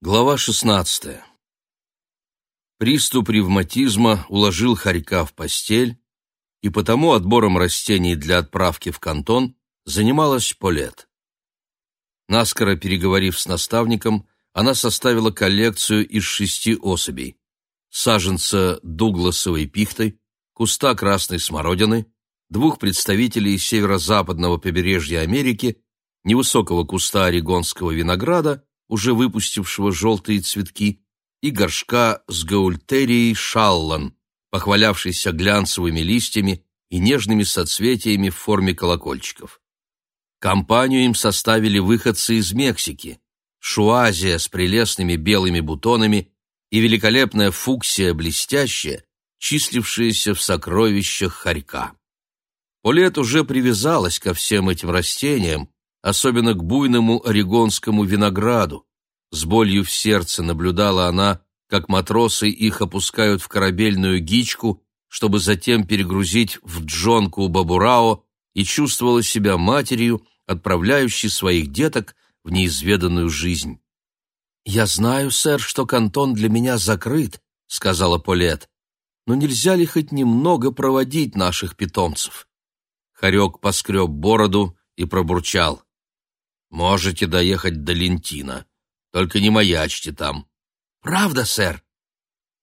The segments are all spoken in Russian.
Глава 16. Приступ ревматизма уложил Харька в постель, и потому отбором растений для отправки в кантон занималась Полет. Наскоро переговорив с наставником, она составила коллекцию из шести особей: саженца дугласовой пихты, куста красной смородины, двух представителей северо-западного побережья Америки, невысокого куста орегонского винограда уже выпустившего желтые цветки, и горшка с гаультерией шаллан, похвалявшейся глянцевыми листьями и нежными соцветиями в форме колокольчиков. Компанию им составили выходцы из Мексики, шуазия с прелестными белыми бутонами и великолепная фуксия блестящая, числившаяся в сокровищах хорька. Полет уже привязалась ко всем этим растениям, особенно к буйному орегонскому винограду. С болью в сердце наблюдала она, как матросы их опускают в корабельную гичку, чтобы затем перегрузить в джонку Бабурао, и чувствовала себя матерью, отправляющей своих деток в неизведанную жизнь. «Я знаю, сэр, что кантон для меня закрыт», — сказала Полет. «Но нельзя ли хоть немного проводить наших питомцев?» Харек поскреб бороду и пробурчал. Можете доехать до Лентина. Только не маячьте там. Правда, сэр?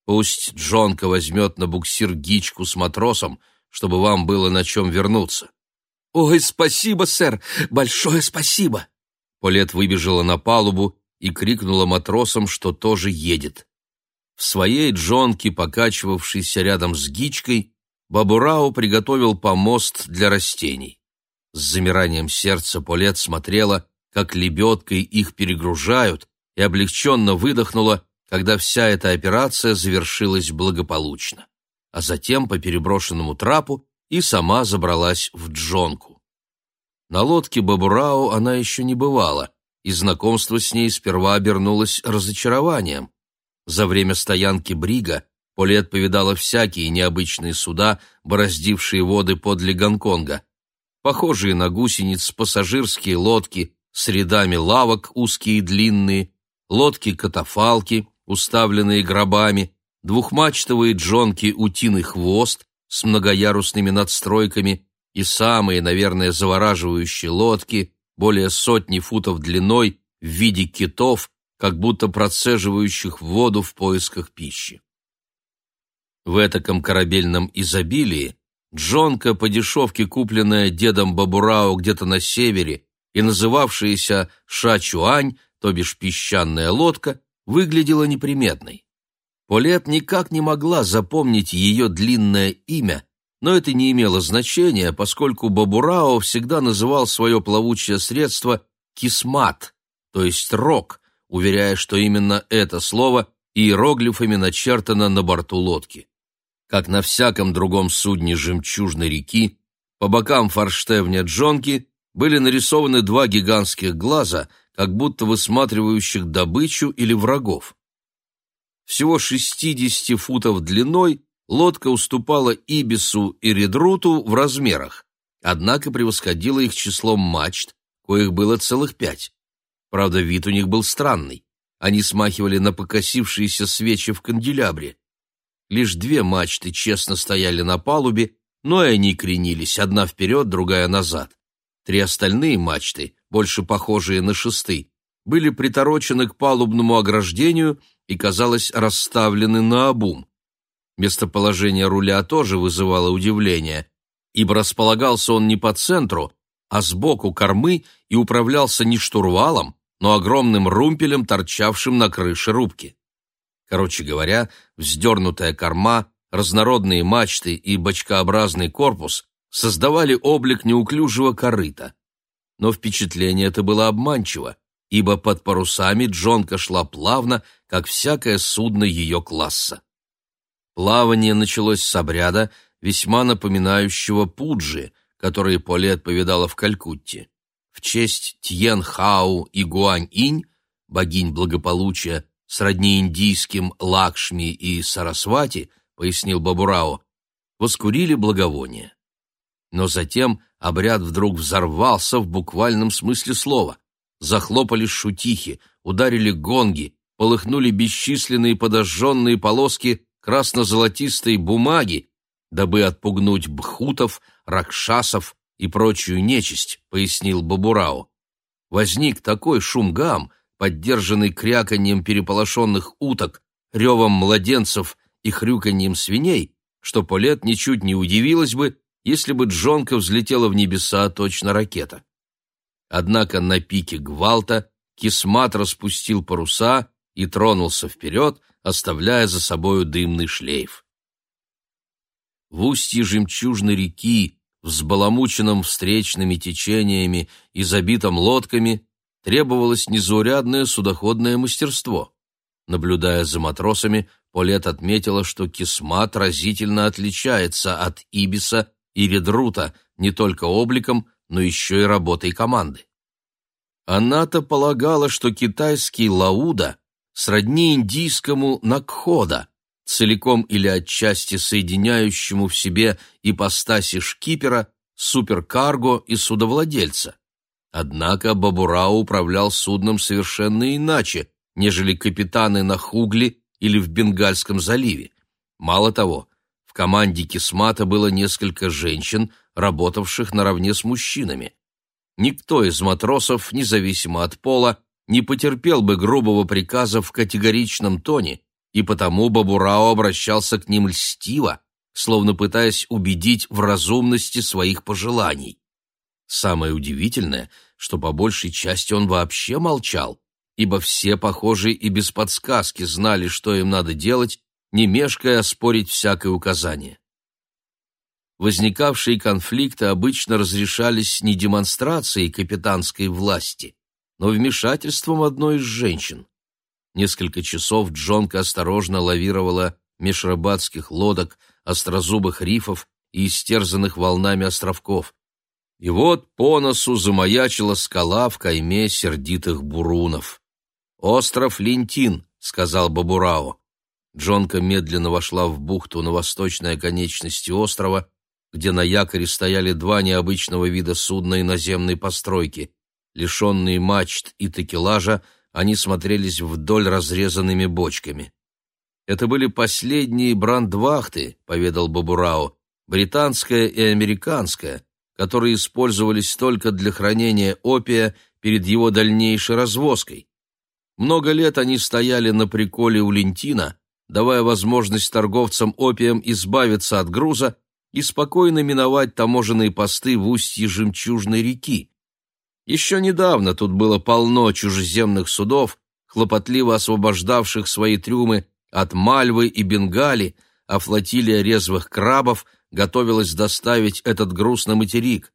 Пусть Джонка возьмет на буксир гичку с матросом, чтобы вам было на чем вернуться. Ой, спасибо, сэр, большое спасибо. Полет выбежала на палубу и крикнула матросам, что тоже едет. В своей джонке, покачивавшейся рядом с гичкой, Бабурау приготовил помост для растений. С замиранием сердца Полет смотрела, как лебедкой их перегружают, и облегченно выдохнула, когда вся эта операция завершилась благополучно. А затем по переброшенному трапу и сама забралась в джонку. На лодке Бабурау она еще не бывала, и знакомство с ней сперва обернулось разочарованием. За время стоянки Брига Полет повидала всякие необычные суда, бороздившие воды подле Гонконга. Похожие на гусениц пассажирские лодки с рядами лавок узкие и длинные, лодки-катафалки, уставленные гробами, двухмачтовые джонки «Утиный хвост» с многоярусными надстройками и самые, наверное, завораживающие лодки, более сотни футов длиной, в виде китов, как будто процеживающих воду в поисках пищи. В этаком корабельном изобилии джонка, по дешевке купленная дедом Бабурау где-то на севере, и называвшаяся Шачуань, то бишь песчаная лодка, выглядела неприметной. Полет никак не могла запомнить ее длинное имя, но это не имело значения, поскольку Бабурао всегда называл свое плавучее средство «кисмат», то есть «рок», уверяя, что именно это слово иероглифами начертано на борту лодки. Как на всяком другом судне жемчужной реки, по бокам форштевня Джонки были нарисованы два гигантских глаза, как будто высматривающих добычу или врагов. Всего 60 футов длиной лодка уступала Ибису и Редруту в размерах, однако превосходила их числом мачт, коих было целых пять. Правда, вид у них был странный. Они смахивали на покосившиеся свечи в канделябре. Лишь две мачты честно стояли на палубе, но и они кренились, одна вперед, другая назад. Три остальные мачты, больше похожие на шесты, были приторочены к палубному ограждению и, казалось, расставлены на обум. Местоположение руля тоже вызывало удивление, ибо располагался он не по центру, а сбоку кормы и управлялся не штурвалом, но огромным румпелем, торчавшим на крыше рубки. Короче говоря, вздернутая корма, разнородные мачты и бочкообразный корпус создавали облик неуклюжего корыта. Но впечатление это было обманчиво, ибо под парусами джонка шла плавно, как всякое судно ее класса. Плавание началось с обряда, весьма напоминающего пуджи, который Полет повидала в Калькутте. В честь Тьен-Хау и Гуань-Инь, богинь благополучия, сродни индийским Лакшми и Сарасвати, пояснил Бабурао, воскурили благовония. Но затем обряд вдруг взорвался в буквальном смысле слова. Захлопали шутихи, ударили гонги, полыхнули бесчисленные подожженные полоски красно-золотистой бумаги, дабы отпугнуть бхутов, ракшасов и прочую нечисть, пояснил Бабурао. Возник такой шум-гам, поддержанный кряканьем переполошенных уток, ревом младенцев и хрюканьем свиней, что Полет ничуть не удивилась бы, если бы Джонка взлетела в небеса точно ракета. Однако на пике гвалта Кисмат распустил паруса и тронулся вперед, оставляя за собою дымный шлейф. В устье жемчужной реки, взбаламученном встречными течениями и забитом лодками, требовалось незаурядное судоходное мастерство. Наблюдая за матросами, Полет отметила, что Кисмат разительно отличается от Ибиса и Редрута не только обликом, но еще и работой команды. Она-то полагала, что китайский лауда сродни индийскому накхода, целиком или отчасти соединяющему в себе ипостаси шкипера, суперкарго и судовладельца. Однако Бабурау управлял судном совершенно иначе, нежели капитаны на Хугли или в Бенгальском заливе. Мало того, команде Кисмата было несколько женщин, работавших наравне с мужчинами. Никто из матросов, независимо от пола, не потерпел бы грубого приказа в категоричном тоне, и потому Бабурао обращался к ним льстиво, словно пытаясь убедить в разумности своих пожеланий. Самое удивительное, что по большей части он вообще молчал, ибо все, похоже, и без подсказки знали, что им надо делать, не мешкая оспорить всякое указание. Возникавшие конфликты обычно разрешались не демонстрацией капитанской власти, но вмешательством одной из женщин. Несколько часов Джонка осторожно лавировала меж рыбацких лодок, острозубых рифов и истерзанных волнами островков. И вот по носу замаячила скала в кайме сердитых бурунов. «Остров Лентин», — сказал Бабурао. Джонка медленно вошла в бухту на восточной оконечности острова, где на якоре стояли два необычного вида судна и наземной постройки. Лишенные мачт и такелажа, они смотрелись вдоль разрезанными бочками. «Это были последние брандвахты», — поведал Бабурао, «британская и американская, которые использовались только для хранения опия перед его дальнейшей развозкой. Много лет они стояли на приколе у Лентина, давая возможность торговцам опием избавиться от груза и спокойно миновать таможенные посты в устье жемчужной реки. Еще недавно тут было полно чужеземных судов, хлопотливо освобождавших свои трюмы от Мальвы и Бенгали, а флотилия резвых крабов готовилась доставить этот груз на материк.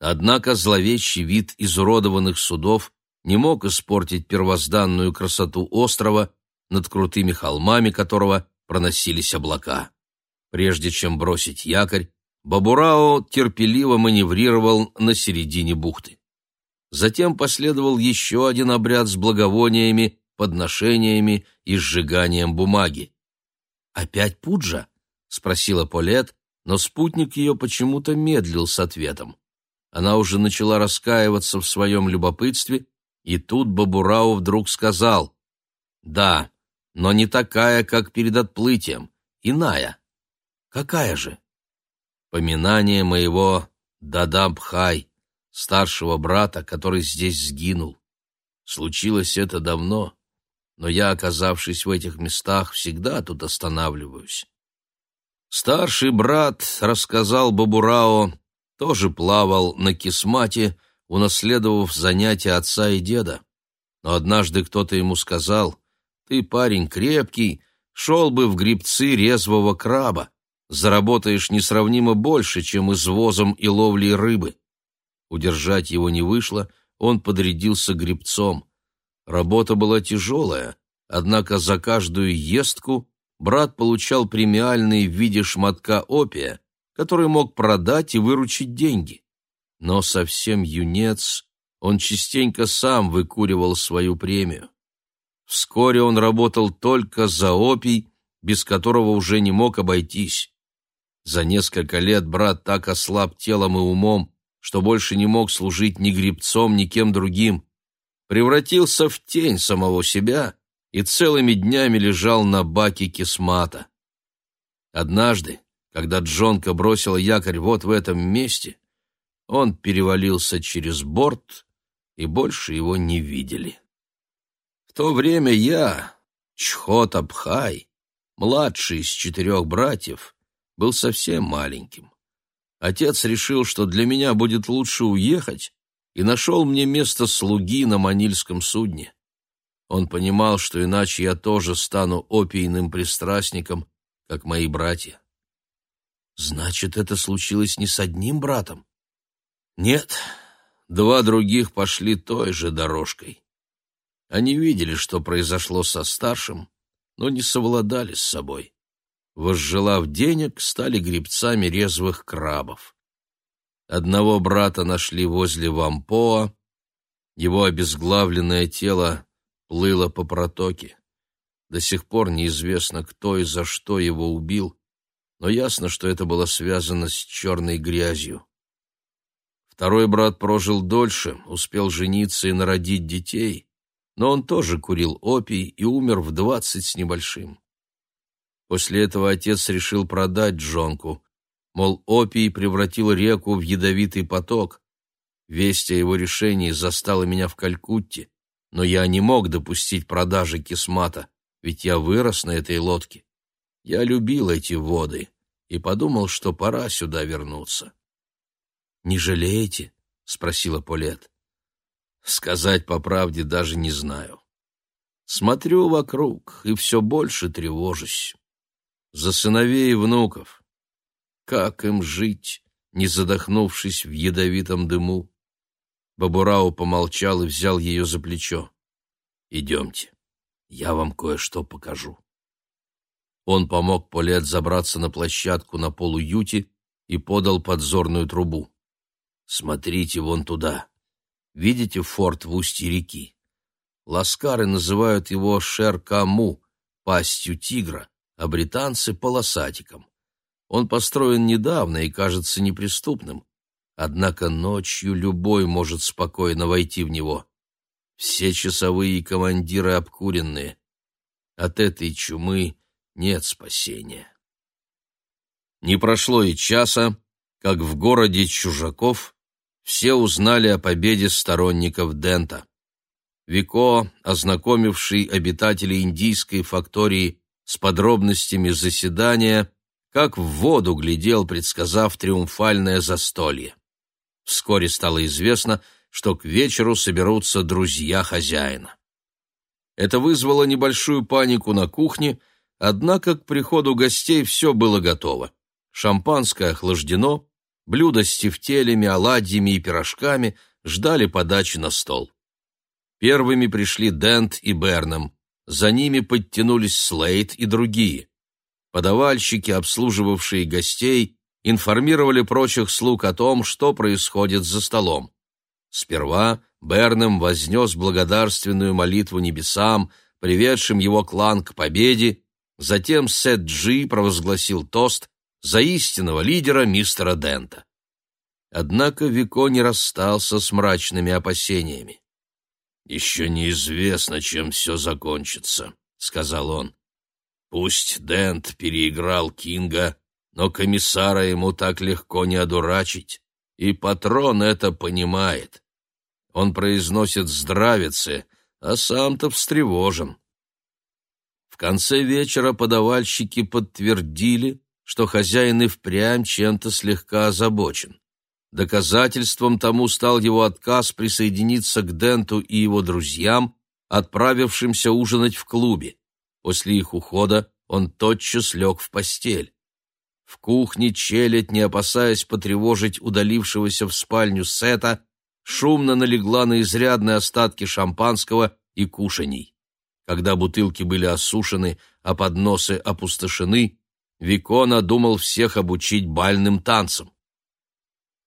Однако зловещий вид изуродованных судов не мог испортить первозданную красоту острова, над крутыми холмами которого проносились облака. Прежде чем бросить якорь, Бабурао терпеливо маневрировал на середине бухты. Затем последовал еще один обряд с благовониями, подношениями и сжиганием бумаги. «Опять Пуджа?» — спросила Полет, но спутник ее почему-то медлил с ответом. Она уже начала раскаиваться в своем любопытстве и тут Бабурау вдруг сказал, «Да, но не такая, как перед отплытием, иная». «Какая же?» «Поминание моего Дадамбхай, старшего брата, который здесь сгинул. Случилось это давно, но я, оказавшись в этих местах, всегда тут останавливаюсь». Старший брат, рассказал Бабурао, тоже плавал на кисмате, унаследовав занятия отца и деда. Но однажды кто-то ему сказал, «Ты парень крепкий, шел бы в грибцы резвого краба, заработаешь несравнимо больше, чем извозом и ловлей рыбы». Удержать его не вышло, он подрядился грибцом. Работа была тяжелая, однако за каждую естку брат получал премиальный в виде шматка опия, который мог продать и выручить деньги но совсем юнец, он частенько сам выкуривал свою премию. Вскоре он работал только за опий, без которого уже не мог обойтись. За несколько лет брат так ослаб телом и умом, что больше не мог служить ни гребцом, ни кем другим. Превратился в тень самого себя и целыми днями лежал на баке кисмата. Однажды, когда Джонка бросила якорь вот в этом месте, он перевалился через борт, и больше его не видели. В то время я, Чхот Абхай, младший из четырех братьев, был совсем маленьким. Отец решил, что для меня будет лучше уехать, и нашел мне место слуги на манильском судне. Он понимал, что иначе я тоже стану опийным пристрастником, как мои братья. Значит, это случилось не с одним братом? Нет, два других пошли той же дорожкой. Они видели, что произошло со старшим, но не совладали с собой. Возжелав денег, стали гребцами резвых крабов. Одного брата нашли возле Вампоа, его обезглавленное тело плыло по протоке. До сих пор неизвестно, кто и за что его убил, но ясно, что это было связано с черной грязью. Второй брат прожил дольше, успел жениться и народить детей, но он тоже курил опий и умер в двадцать с небольшим. После этого отец решил продать Джонку, мол, опий превратил реку в ядовитый поток. Весть о его решении застала меня в Калькутте, но я не мог допустить продажи кисмата, ведь я вырос на этой лодке. Я любил эти воды и подумал, что пора сюда вернуться. «Не жалеете?» — спросила Полет. «Сказать по правде даже не знаю. Смотрю вокруг и все больше тревожусь. За сыновей и внуков. Как им жить, не задохнувшись в ядовитом дыму?» Бабурау помолчал и взял ее за плечо. «Идемте, я вам кое-что покажу». Он помог Полет забраться на площадку на полуюте и подал подзорную трубу. Смотрите вон туда. Видите форт в устье реки? Ласкары называют его Шер-Каму, пастью тигра, а британцы — полосатиком. Он построен недавно и кажется неприступным. Однако ночью любой может спокойно войти в него. Все часовые командиры обкуренные. От этой чумы нет спасения. Не прошло и часа, как в городе чужаков все узнали о победе сторонников Дента. Вико, ознакомивший обитателей индийской фактории с подробностями заседания, как в воду глядел, предсказав триумфальное застолье. Вскоре стало известно, что к вечеру соберутся друзья хозяина. Это вызвало небольшую панику на кухне, однако к приходу гостей все было готово. Шампанское охлаждено, Блюда с тефтелями, оладьями и пирожками ждали подачи на стол. Первыми пришли Дент и Бернам, за ними подтянулись Слейд и другие. Подавальщики, обслуживавшие гостей, информировали прочих слуг о том, что происходит за столом. Сперва Бернам вознес благодарственную молитву небесам, приведшим его клан к победе, затем Сет Джи провозгласил тост за истинного лидера мистера Дента. Однако Вико не расстался с мрачными опасениями. «Еще неизвестно, чем все закончится», — сказал он. «Пусть Дент переиграл Кинга, но комиссара ему так легко не одурачить, и патрон это понимает. Он произносит здравицы, а сам-то встревожен». В конце вечера подавальщики подтвердили, что хозяин и впрямь чем-то слегка озабочен. Доказательством тому стал его отказ присоединиться к Денту и его друзьям, отправившимся ужинать в клубе. После их ухода он тотчас лег в постель. В кухне челядь, не опасаясь потревожить удалившегося в спальню Сета, шумно налегла на изрядные остатки шампанского и кушаний. Когда бутылки были осушены, а подносы опустошены, Вико надумал всех обучить бальным танцам.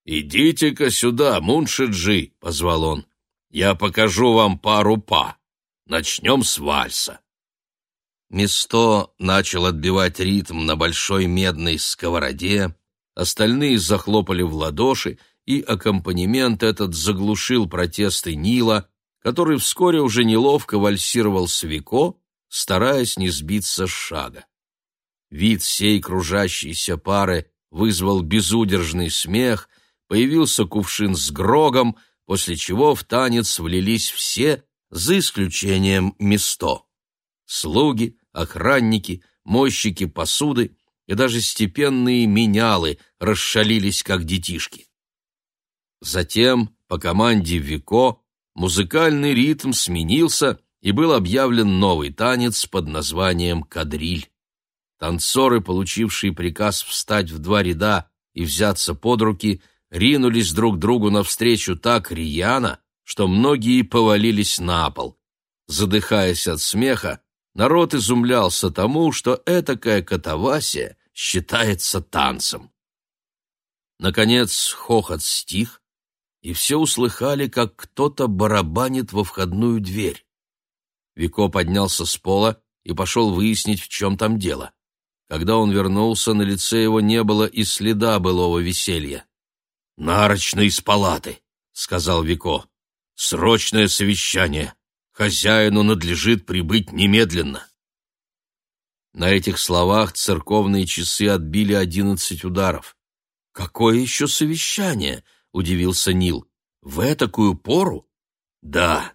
«Идите-ка сюда, Муншиджи», — позвал он. «Я покажу вам пару па. Начнем с вальса». Место начал отбивать ритм на большой медной сковороде, остальные захлопали в ладоши, и аккомпанемент этот заглушил протесты Нила, который вскоре уже неловко вальсировал с Вико, стараясь не сбиться с шага. Вид всей кружащейся пары вызвал безудержный смех, появился кувшин с грогом, после чего в танец влились все, за исключением Место. Слуги, охранники, мойщики посуды и даже степенные менялы расшалились, как детишки. Затем, по команде Вико, музыкальный ритм сменился, и был объявлен новый танец под названием «Кадриль». Танцоры, получившие приказ встать в два ряда и взяться под руки, ринулись друг другу навстречу так рьяно, что многие повалились на пол. Задыхаясь от смеха, народ изумлялся тому, что этакая катавасия считается танцем. Наконец хохот стих, и все услыхали, как кто-то барабанит во входную дверь. Вико поднялся с пола и пошел выяснить, в чем там дело. Когда он вернулся, на лице его не было и следа былого веселья. «Нарочно из палаты», — сказал Вико. «Срочное совещание. Хозяину надлежит прибыть немедленно». На этих словах церковные часы отбили одиннадцать ударов. «Какое еще совещание?» — удивился Нил. «В этакую пору?» «Да.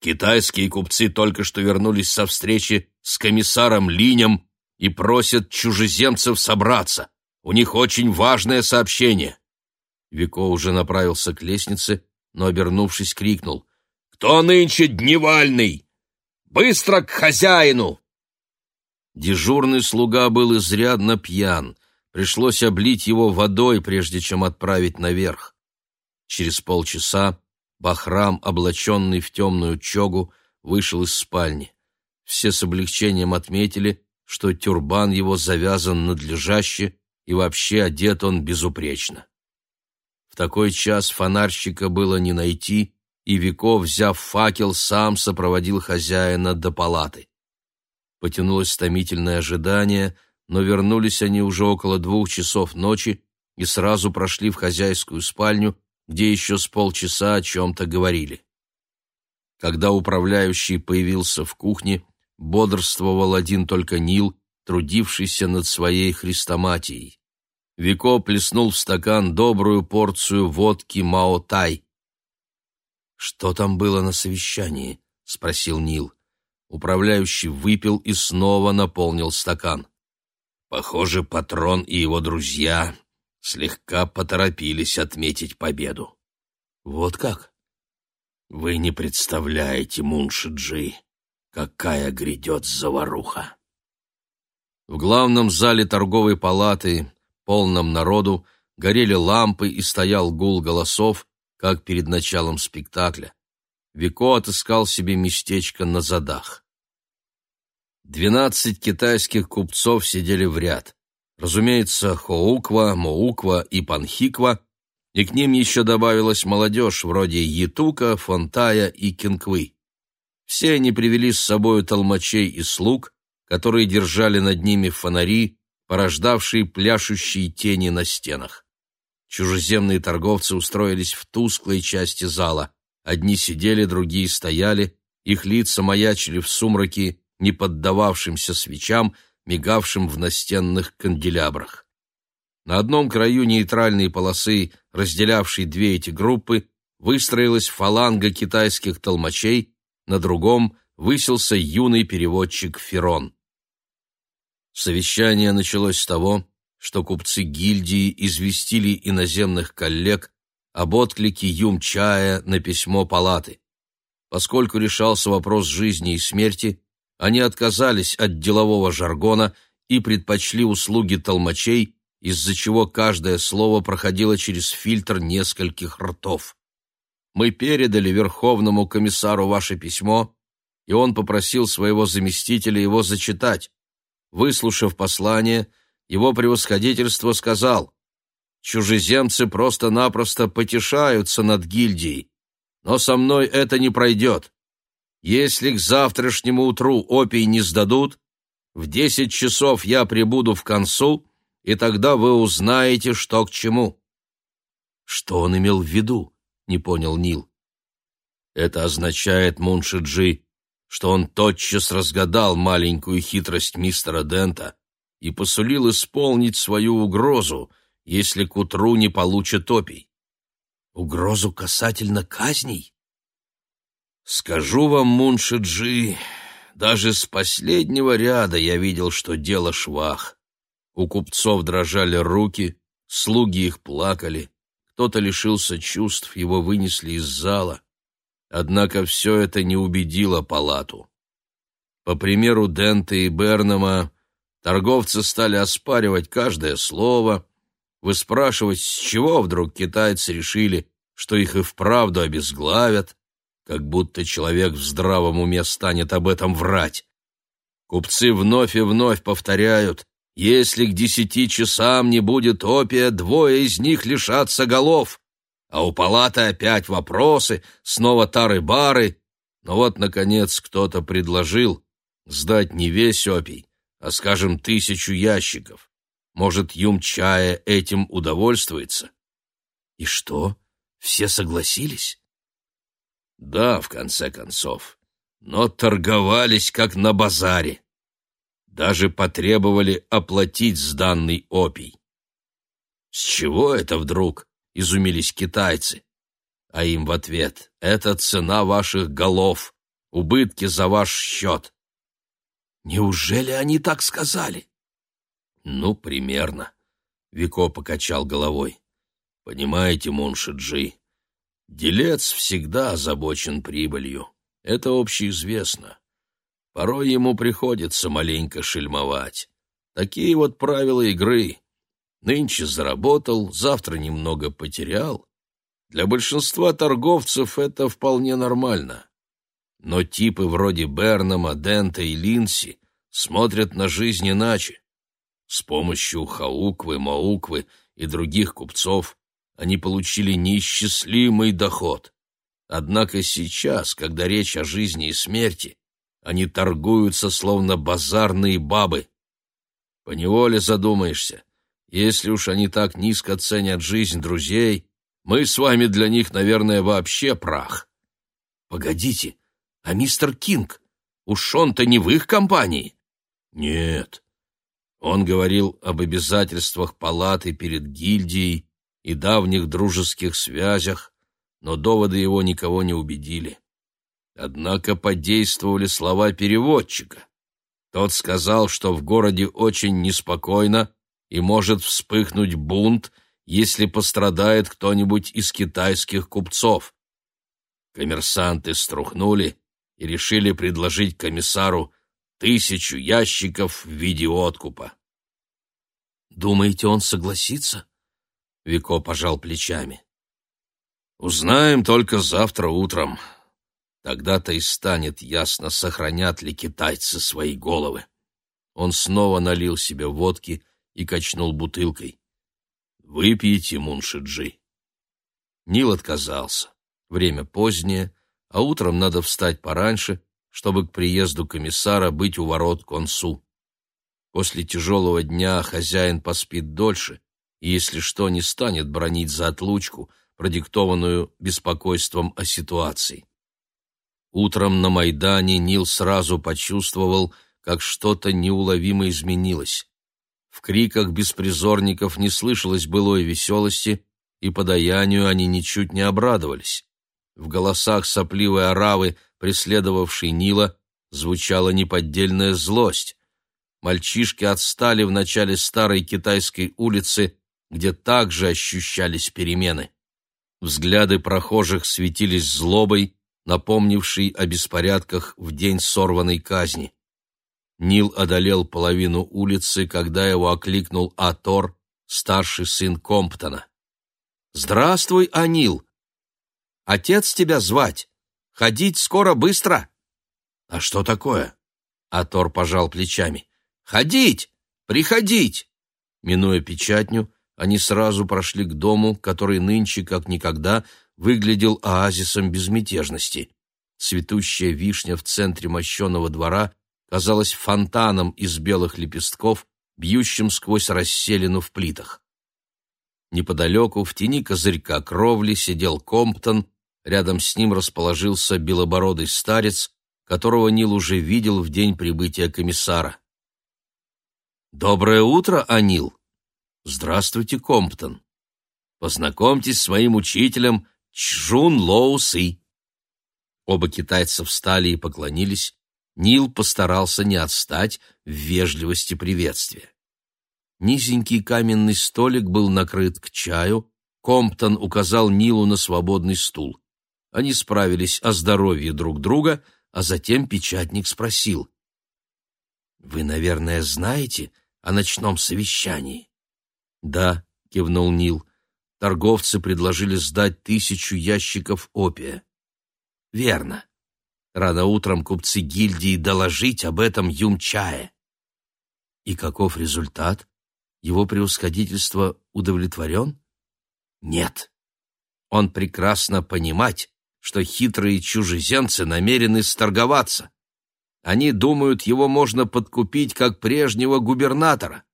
Китайские купцы только что вернулись со встречи с комиссаром Линем и просят чужеземцев собраться. У них очень важное сообщение». Вико уже направился к лестнице, но, обернувшись, крикнул. «Кто нынче дневальный? Быстро к хозяину!» Дежурный слуга был изрядно пьян. Пришлось облить его водой, прежде чем отправить наверх. Через полчаса Бахрам, облаченный в темную чогу, вышел из спальни. Все с облегчением отметили, что тюрбан его завязан надлежаще и вообще одет он безупречно. В такой час фонарщика было не найти, и Виков, взяв факел, сам сопроводил хозяина до палаты. Потянулось томительное ожидание, но вернулись они уже около двух часов ночи и сразу прошли в хозяйскую спальню, где еще с полчаса о чем-то говорили. Когда управляющий появился в кухне, бодрствовал один только Нил, трудившийся над своей хрестоматией. Вико плеснул в стакан добрую порцию водки Маотай. «Что там было на совещании?» — спросил Нил. Управляющий выпил и снова наполнил стакан. Похоже, патрон и его друзья слегка поторопились отметить победу. Вот как? Вы не представляете, Муншиджи, какая грядет заваруха. В главном зале торговой палаты, полном народу, горели лампы и стоял гул голосов, как перед началом спектакля. Вико отыскал себе местечко на задах. Двенадцать китайских купцов сидели в ряд. Разумеется, Хоуква, Моуква и Панхиква, и к ним еще добавилась молодежь вроде Етука, Фонтая и Кинквы. Все они привели с собой толмачей и слуг, которые держали над ними фонари, порождавшие пляшущие тени на стенах. Чужеземные торговцы устроились в тусклой части зала. Одни сидели, другие стояли, их лица маячили в сумраке, не поддававшимся свечам, мигавшим в настенных канделябрах. На одном краю нейтральной полосы, разделявшей две эти группы, выстроилась фаланга китайских толмачей, на другом высился юный переводчик Ферон. Совещание началось с того, что купцы гильдии известили иноземных коллег об отклике Юм-чая на письмо палаты. Поскольку решался вопрос жизни и смерти, они отказались от делового жаргона и предпочли услуги толмачей, из-за чего каждое слово проходило через фильтр нескольких ртов. Мы передали Верховному комиссару ваше письмо, и он попросил своего заместителя его зачитать. Выслушав послание, его превосходительство сказал, чужеземцы просто-напросто потешаются над гильдией. Но со мной это не пройдет. Если к завтрашнему утру опий не сдадут, в десять часов я прибуду в концу, и тогда вы узнаете, что к чему». «Что он имел в виду?» — не понял Нил. «Это означает, Муншиджи, что он тотчас разгадал маленькую хитрость мистера Дента и посулил исполнить свою угрозу, если к утру не получит опий. Угрозу касательно казней? Скажу вам, Муншиджи, даже с последнего ряда я видел, что дело швах. У купцов дрожали руки, слуги их плакали, кто-то лишился чувств, его вынесли из зала. Однако все это не убедило палату. По примеру Дента и Бернама, торговцы стали оспаривать каждое слово, выспрашивать, с чего вдруг китайцы решили, что их и вправду обезглавят, как будто человек в здравом уме станет об этом врать. Купцы вновь и вновь повторяют, если к десяти часам не будет опия, двое из них лишатся голов. А у палаты опять вопросы, снова тары-бары. Но вот, наконец, кто-то предложил сдать не весь опий, а, скажем, тысячу ящиков. Может, Юм-чая этим удовольствуется? И что, все согласились? Да, в конце концов. Но торговались, как на базаре. Даже потребовали оплатить сданный опий. С чего это вдруг? изумились китайцы. А им в ответ «Это цена ваших голов, убытки за ваш счет». Неужели они так сказали? Ну, примерно. Вико покачал головой. Понимаете, Муншиджи, делец всегда озабочен прибылью. Это общеизвестно. Порой ему приходится маленько шельмовать. Такие вот правила игры. Нынче заработал, завтра немного потерял. Для большинства торговцев это вполне нормально. Но типы вроде Бернама, Дента и Линси смотрят на жизнь иначе. С помощью Хауквы, Мауквы и других купцов они получили неисчислимый доход. Однако сейчас, когда речь о жизни и смерти, они торгуются, словно базарные бабы. Поневоле задумаешься, если уж они так низко ценят жизнь друзей, мы с вами для них, наверное, вообще прах. Погодите, а мистер Кинг, уж он-то не в их компании? Нет. Он говорил об обязательствах палаты перед гильдией и давних дружеских связях, но доводы его никого не убедили. Однако подействовали слова переводчика. Тот сказал, что в городе очень неспокойно, и может вспыхнуть бунт, если пострадает кто-нибудь из китайских купцов. Коммерсанты струхнули и решили предложить комиссару тысячу ящиков в виде откупа. «Думаете, он согласится?» Вико пожал плечами. «Узнаем только завтра утром. Тогда-то и станет ясно, сохранят ли китайцы свои головы». Он снова налил себе водки и качнул бутылкой. «Выпьете, Муншиджи?» Нил отказался. Время позднее, а утром надо встать пораньше, чтобы к приезду комиссара быть у ворот консу. После тяжелого дня хозяин поспит дольше, и, если что, не станет бронить за отлучку, продиктованную беспокойством о ситуации. Утром на Майдане Нил сразу почувствовал, как что-то неуловимо изменилось. В криках беспризорников не слышалось былой веселости, и подаянию они ничуть не обрадовались. В голосах сопливой оравы, преследовавшей Нила, звучала неподдельная злость. Мальчишки отстали в начале старой китайской улицы, где также ощущались перемены. Взгляды прохожих светились злобой, напомнившей о беспорядках в день сорванной казни. Нил одолел половину улицы, когда его окликнул Атор, старший сын Комптона. «Здравствуй, Анил! Отец тебя звать! Ходить скоро быстро!» «А что такое?» Атор пожал плечами. «Ходить! Приходить!» Минуя печатню, они сразу прошли к дому, который нынче, как никогда, выглядел оазисом безмятежности. Цветущая вишня в центре мощеного двора казалась фонтаном из белых лепестков, бьющим сквозь расселину в плитах. Неподалеку, в тени козырька кровли, сидел Комптон, рядом с ним расположился белобородый старец, которого Нил уже видел в день прибытия комиссара. «Доброе утро, Анил!» «Здравствуйте, Комптон!» «Познакомьтесь с моим учителем Чжун Лоу Сы!» Оба китайца встали и поклонились. Нил постарался не отстать в вежливости приветствия. Низенький каменный столик был накрыт к чаю. Комптон указал Нилу на свободный стул. Они справились о здоровье друг друга, а затем печатник спросил. «Вы, наверное, знаете о ночном совещании?» «Да», — кивнул Нил. «Торговцы предложили сдать тысячу ящиков опия». «Верно. Рано утром купцы гильдии доложить об этом Юмчае». «И каков результат? Его превосходительство удовлетворен?» «Нет. Он прекрасно понимать, что хитрые чужеземцы намерены сторговаться. Они думают, его можно подкупить, как прежнего губернатора.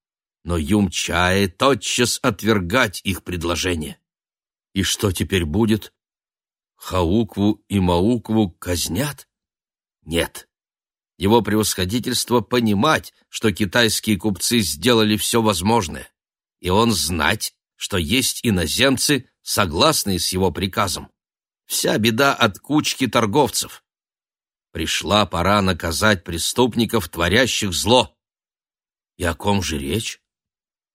Но Юмчае тотчас отвергать их предложение. И что теперь будет? Хаукву и Маукву казнят? Нет. Его превосходительство понимать, что китайские купцы сделали все возможное, и он знать, что есть иноземцы, согласные с его приказом. Вся беда от кучки торговцев. Пришла пора наказать преступников, творящих зло. И о ком же речь?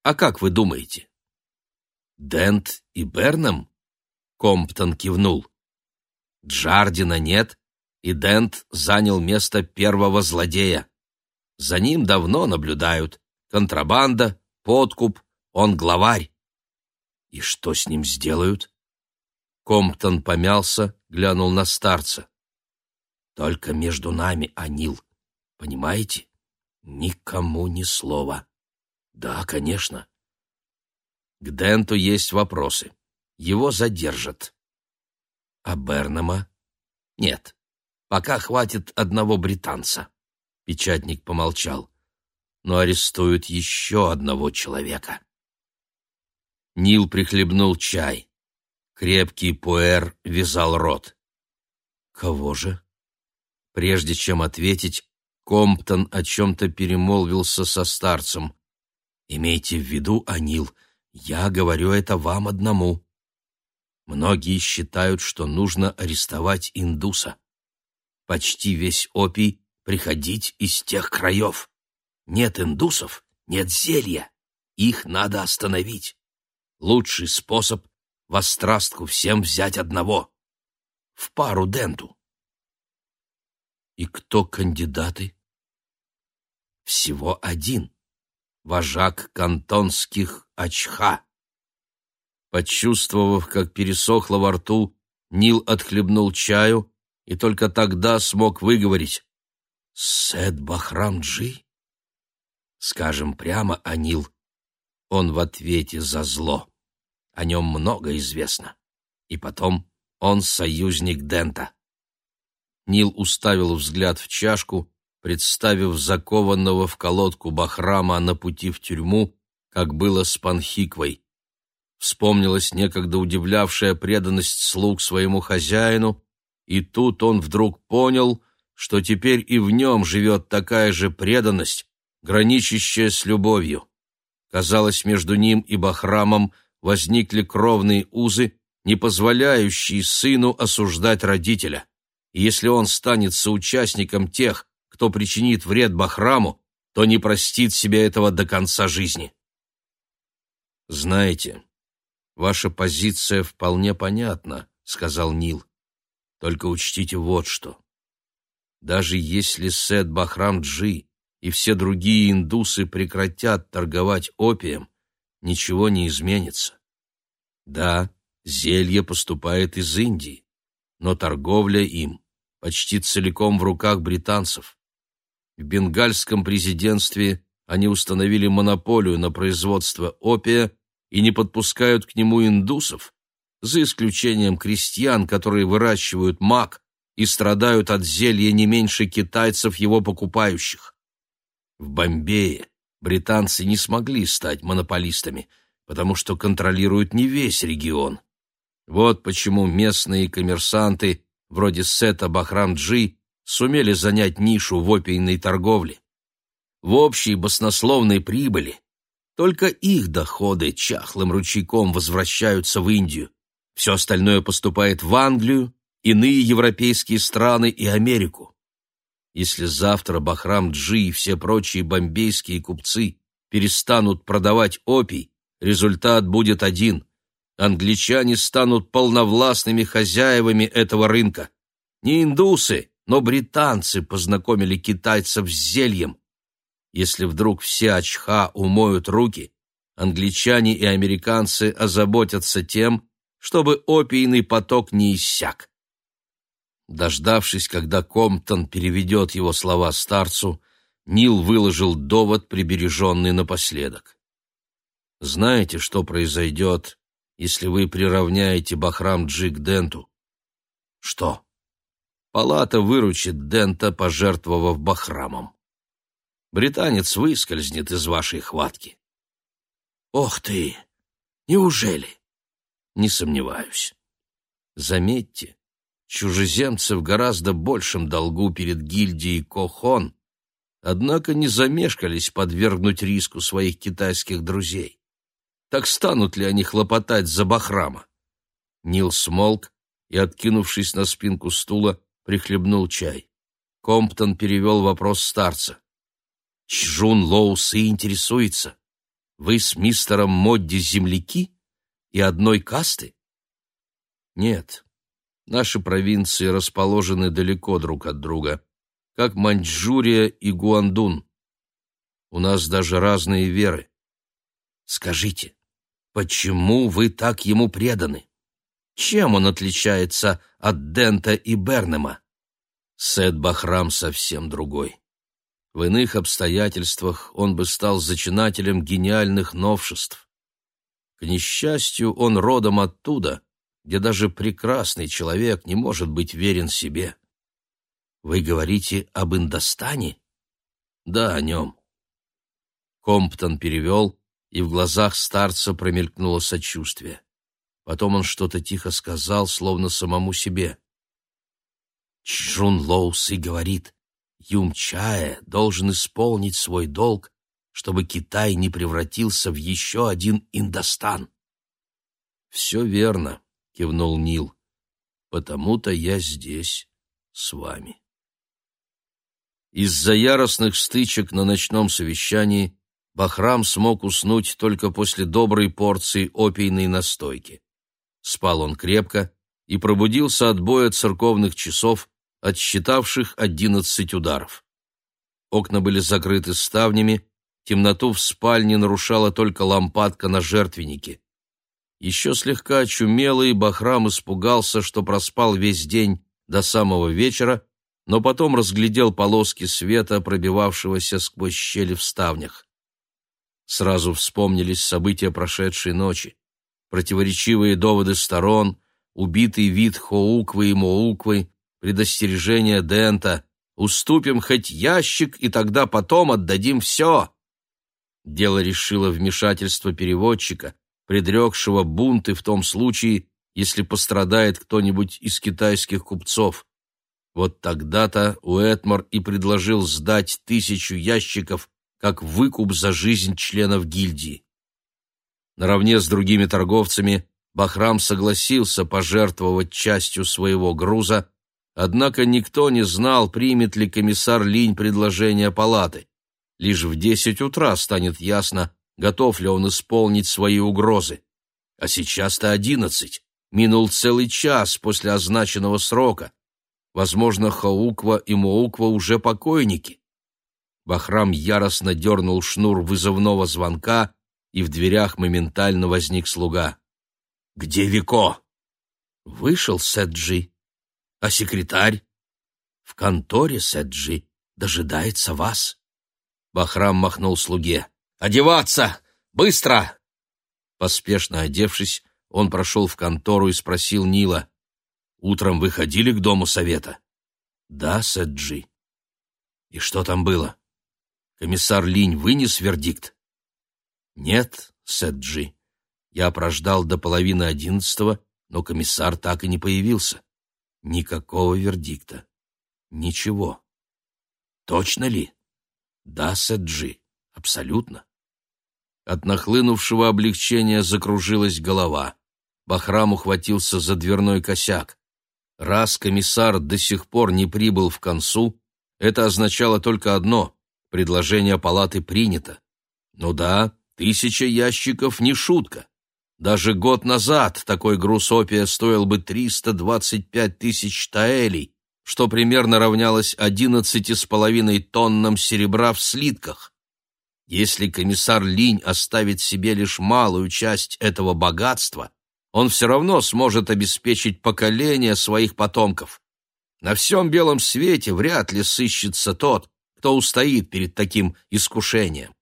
А как вы думаете? Дент и Бернам? Комптон кивнул. Джардина нет, и Дент занял место первого злодея. За ним давно наблюдают. Контрабанда, подкуп, он главарь. И что с ним сделают? Комптон помялся, глянул на старца. «Только между нами, Анил, понимаете? Никому ни слова». «Да, конечно». «К Денту есть вопросы. Его задержат». «А Бернама?» «Нет, пока хватит одного британца». Печатник помолчал. «Но арестуют еще одного человека». Нил прихлебнул чай. Крепкий пуэр вязал рот. «Кого же?» Прежде чем ответить, Комптон о чем-то перемолвился со старцем. «Имейте в виду, Анил, я говорю это вам одному. Многие считают, что нужно арестовать индуса. Почти весь опий приходить из тех краев. Нет индусов, нет зелья. Их надо остановить. Лучший способ во страстку всем взять одного. В пару Денту. И кто кандидаты? Всего один. Вожак кантонских Ачха. Почувствовав, как пересохло во рту, Нил отхлебнул чаю и только тогда смог выговорить. «Сет Бахрамджи?» Скажем прямо, Анил, он в ответе за зло. О нем много известно. И потом, он союзник Дента. Нил уставил взгляд в чашку, представив закованного в колодку Бахрама на пути в тюрьму, как было с Панхиквой. Вспомнилась некогда удивлявшая преданность слуг своему хозяину, и тут он вдруг понял, что теперь и в нем живет такая же преданность, граничащая с любовью. Казалось, между ним и Бахрамом возникли кровные узы, не позволяющие сыну осуждать родителя. И если он станет соучастником тех, кто причинит вред Бахраму, то не простит себе этого до конца жизни. «Знаете, ваша позиция вполне понятна», — сказал Нил. «Только учтите вот что. Даже если Сет Бахрам-Джи и все другие индусы прекратят торговать опием, ничего не изменится. Да, зелье поступает из Индии, но торговля им почти целиком в руках британцев. В бенгальском президентстве они установили монополию на производство опия и не подпускают к нему индусов, за исключением крестьян, которые выращивают мак и страдают от зелья не меньше китайцев, его покупающих. В Бомбее британцы не смогли стать монополистами, потому что контролируют не весь регион. Вот почему местные коммерсанты, вроде Сета Бахрамджи, сумели занять нишу в опийной торговле. В общей баснословной прибыли только их доходы чахлым ручейком возвращаются в Индию. Все остальное поступает в Англию, иные европейские страны и Америку. Если завтра Бахрам-Джи и все прочие бомбейские купцы перестанут продавать опий, результат будет один. Англичане станут полновластными хозяевами этого рынка. Не индусы, но британцы познакомили китайцев с зельем. Если вдруг все очха умоют руки, англичане и американцы озаботятся тем, чтобы опийный поток не иссяк. Дождавшись, когда Комптон переведет его слова старцу, Нил выложил довод, прибереженный напоследок. «Знаете, что произойдет, если вы приравняете Бахрам-Джи к Денту?» «Что?» «Палата выручит Дента, пожертвовав Бахрамом. Британец выскользнет из вашей хватки». «Ох ты! Неужели?» «Не сомневаюсь. Заметьте, чужеземцы в гораздо большем долгу перед гильдией Кохон, однако не замешкались подвергнуть риску своих китайских друзей. Так станут ли они хлопотать за Бахрама? Нил смолк и, откинувшись на спинку стула, прихлебнул чай. Комптон перевел вопрос старца. «Чжун Лоусы интересуется. Вы с мистером Модди земляки и одной касты?» «Нет, наши провинции расположены далеко друг от друга как Маньчжурия и Гуандун. У нас даже разные веры. Скажите, почему вы так ему преданы? Чем он отличается от Дента и Бернема? Сет Бахрам совсем другой. В иных обстоятельствах он бы стал зачинателем гениальных новшеств. К несчастью, он родом оттуда, где даже прекрасный человек не может быть верен себе. Вы говорите об Индостане? Да, о нем. Комптон перевел, и в глазах старца промелькнуло сочувствие. Потом он что-то тихо сказал, словно самому себе. Чжун Лоусы говорит, Юм Чая должен исполнить свой долг, чтобы Китай не превратился в еще один Индостан. «Все верно», — кивнул Нил. «Потому-то я здесь с вами». Из-за яростных стычек на ночном совещании Бахрам смог уснуть только после доброй порции опийной настойки. Спал он крепко и пробудился от боя церковных часов, отсчитавших одиннадцать ударов. Окна были закрыты ставнями, темноту в спальне нарушала только лампадка на жертвеннике. Еще слегка очумелый Бахрам испугался, что проспал весь день до самого вечера, но потом разглядел полоски света, пробивавшегося сквозь щели в ставнях. Сразу вспомнились события прошедшей ночи, противоречивые доводы сторон, убитый вид Хоуквы и Моуквы, предостережение Дента «Уступим хоть ящик, и тогда потом отдадим все». Дело решило вмешательство переводчика, предрекшего бунты в том случае, если пострадает кто-нибудь из китайских купцов. Вот тогда-то Уэтмор и предложил сдать тысячу ящиков как выкуп за жизнь членов гильдии. Наравне с другими торговцами Бахрам согласился пожертвовать частью своего груза, однако никто не знал, примет ли комиссар Линь предложение палаты. Лишь в десять утра станет ясно, готов ли он исполнить свои угрозы. А сейчас-то одиннадцать. Минул целый час после означенного срока. Возможно, Хауква и Моуква уже покойники. Бахрам яростно дернул шнур вызывного звонка, и в дверях моментально возник слуга. «Где Вико?» «Вышел Сэджи. А секретарь?» «В конторе Сэджи. Дожидается вас». Бахрам махнул слуге. «Одеваться! Быстро!» Поспешно одевшись, он прошел в контору и спросил Нила. Утром вы ходили к дому совета? Да, Сэджи. И что там было? Комиссар Линь вынес вердикт? Нет, Сэджи. Я прождал до половины одиннадцатого, но комиссар так и не появился. Никакого вердикта. Ничего. Точно ли? Да, Сэджи, абсолютно. От нахлынувшего облегчения закружилась голова. Бахрам ухватился за дверной косяк. Раз комиссар до сих пор не прибыл в концу, это означало только одно — предложение палаты принято. Ну да, тысяча ящиков не шутка. Даже год назад такой груз опия стоил бы 325 тысяч таэлей, что примерно равнялось 11,5 тоннам серебра в слитках. Если комиссар Линь оставит себе лишь малую часть этого богатства, он все равно сможет обеспечить поколение своих потомков. На всем белом свете вряд ли сыщется тот, кто устоит перед таким искушением.